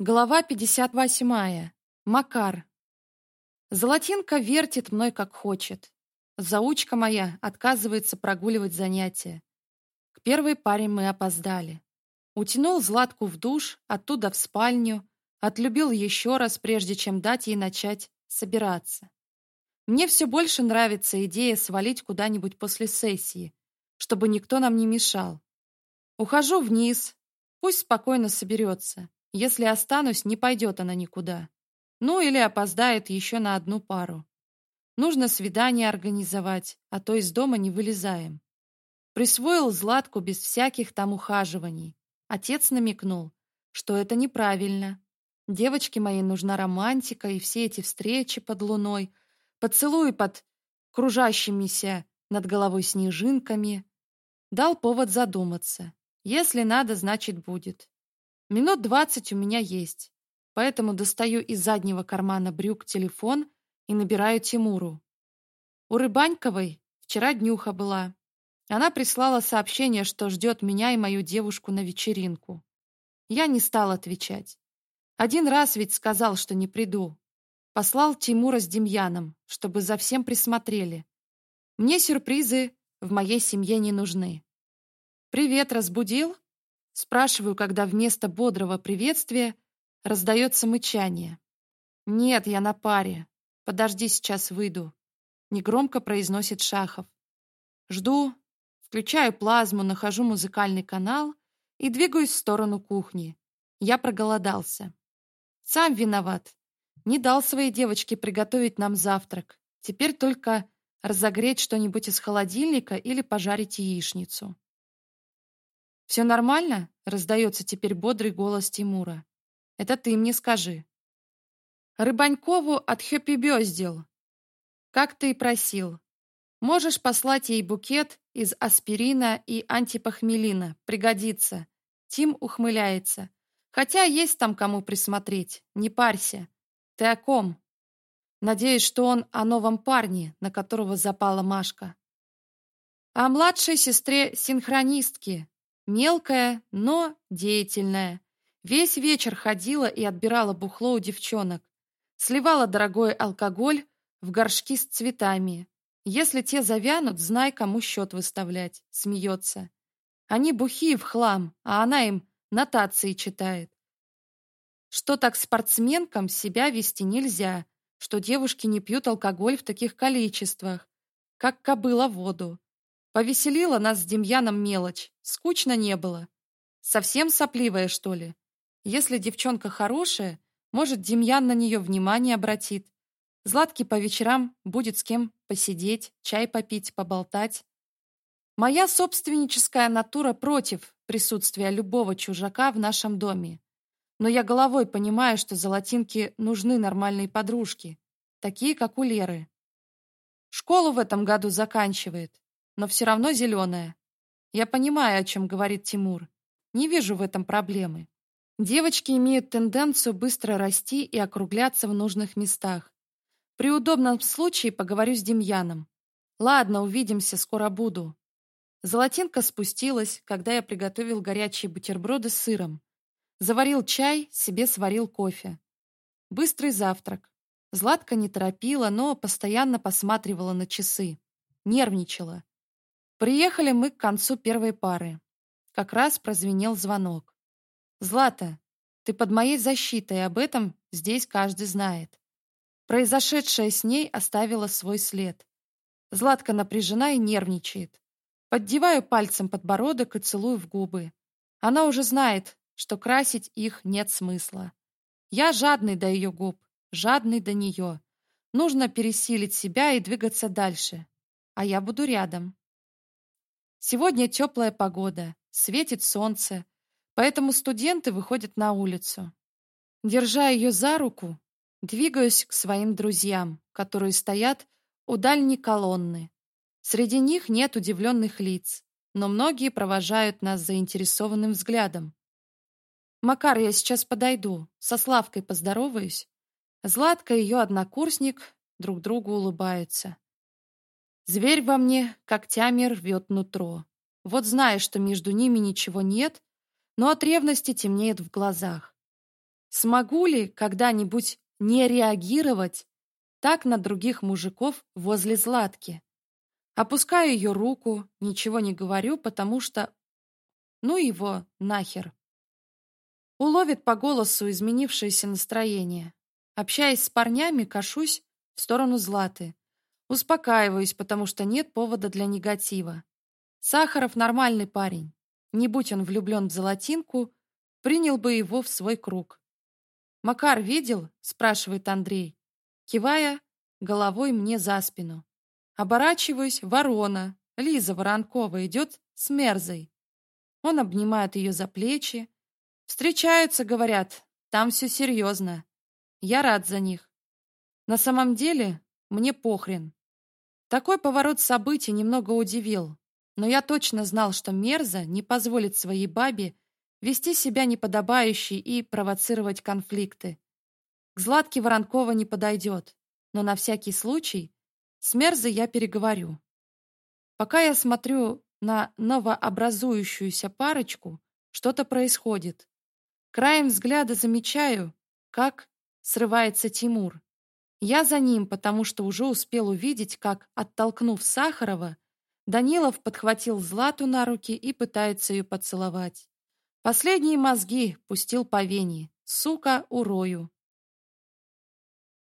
Глава 58. Макар. Золотинка вертит мной как хочет. Заучка моя отказывается прогуливать занятия. К первой паре мы опоздали. Утянул Златку в душ, оттуда в спальню, отлюбил еще раз, прежде чем дать ей начать собираться. Мне все больше нравится идея свалить куда-нибудь после сессии, чтобы никто нам не мешал. Ухожу вниз, пусть спокойно соберется. Если останусь, не пойдет она никуда. Ну или опоздает еще на одну пару. Нужно свидание организовать, а то из дома не вылезаем. Присвоил Златку без всяких там ухаживаний. Отец намекнул, что это неправильно. Девочке моей нужна романтика и все эти встречи под луной, поцелуи под кружащимися над головой снежинками. Дал повод задуматься. Если надо, значит будет. Минут двадцать у меня есть, поэтому достаю из заднего кармана брюк телефон и набираю Тимуру. У Рыбаньковой вчера днюха была. Она прислала сообщение, что ждет меня и мою девушку на вечеринку. Я не стал отвечать. Один раз ведь сказал, что не приду. Послал Тимура с Демьяном, чтобы за всем присмотрели. Мне сюрпризы в моей семье не нужны. «Привет, разбудил?» Спрашиваю, когда вместо бодрого приветствия раздается мычание. «Нет, я на паре. Подожди, сейчас выйду», — негромко произносит Шахов. Жду, включаю плазму, нахожу музыкальный канал и двигаюсь в сторону кухни. Я проголодался. Сам виноват. Не дал своей девочке приготовить нам завтрак. Теперь только разогреть что-нибудь из холодильника или пожарить яичницу. «Все нормально?» — раздается теперь бодрый голос Тимура. «Это ты мне скажи». «Рыбанькову от Хёппи Бёздил. Как ты и просил. Можешь послать ей букет из аспирина и антипохмелина. Пригодится». Тим ухмыляется. «Хотя есть там кому присмотреть. Не парься. Ты о ком?» Надеюсь, что он о новом парне, на которого запала Машка. О младшей сестре синхронистки, мелкая, но деятельная. Весь вечер ходила и отбирала бухло у девчонок. Сливала дорогой алкоголь в горшки с цветами. Если те завянут, знай, кому счет выставлять. Смеется. Они бухие в хлам, а она им нотации читает. Что так спортсменкам себя вести нельзя, что девушки не пьют алкоголь в таких количествах, как кобыла воду. Повеселила нас с Демьяном мелочь. Скучно не было. Совсем сопливая, что ли? Если девчонка хорошая, может, Демьян на нее внимание обратит. Златки по вечерам будет с кем посидеть, чай попить, поболтать. Моя собственническая натура против присутствия любого чужака в нашем доме. Но я головой понимаю, что золотинке нужны нормальные подружки, такие, как у Леры. Школу в этом году заканчивает, но все равно зеленая. Я понимаю, о чем говорит Тимур. Не вижу в этом проблемы. Девочки имеют тенденцию быстро расти и округляться в нужных местах. При удобном случае поговорю с Демьяном. Ладно, увидимся, скоро буду. Золотинка спустилась, когда я приготовил горячие бутерброды с сыром. Заварил чай, себе сварил кофе. Быстрый завтрак. Златка не торопила, но постоянно посматривала на часы. Нервничала. Приехали мы к концу первой пары. Как раз прозвенел звонок. «Злата, ты под моей защитой, об этом здесь каждый знает». Произошедшее с ней оставило свой след. Златка напряжена и нервничает. Поддеваю пальцем подбородок и целую в губы. Она уже знает, что красить их нет смысла. Я жадный до ее губ, жадный до нее. Нужно пересилить себя и двигаться дальше. А я буду рядом. Сегодня теплая погода, светит солнце, поэтому студенты выходят на улицу. Держа ее за руку, двигаюсь к своим друзьям, которые стоят у дальней колонны. Среди них нет удивленных лиц, но многие провожают нас заинтересованным взглядом. «Макар, я сейчас подойду, со Славкой поздороваюсь». Златка и ее однокурсник друг другу улыбаются. Зверь во мне когтями рвет нутро. Вот зная, что между ними ничего нет, но от ревности темнеет в глазах. Смогу ли когда-нибудь не реагировать так на других мужиков возле Златки? Опускаю ее руку, ничего не говорю, потому что... Ну его нахер. Уловит по голосу изменившееся настроение. Общаясь с парнями, кашусь в сторону Златы — Успокаиваюсь, потому что нет повода для негатива. Сахаров нормальный парень. Не будь он влюблен в золотинку, принял бы его в свой круг. «Макар видел?» — спрашивает Андрей, кивая головой мне за спину. Оборачиваюсь, ворона, Лиза Воронкова идет с Мерзой. Он обнимает ее за плечи. Встречаются, говорят, там все серьезно. Я рад за них. На самом деле мне похрен. Такой поворот событий немного удивил, но я точно знал, что Мерза не позволит своей бабе вести себя неподобающе и провоцировать конфликты. К Златке Воронкова не подойдет, но на всякий случай с Мерзой я переговорю. Пока я смотрю на новообразующуюся парочку, что-то происходит. Краем взгляда замечаю, как срывается Тимур. Я за ним, потому что уже успел увидеть, как, оттолкнув Сахарова, Данилов подхватил Злату на руки и пытается ее поцеловать. Последние мозги пустил по вене. Сука, урою.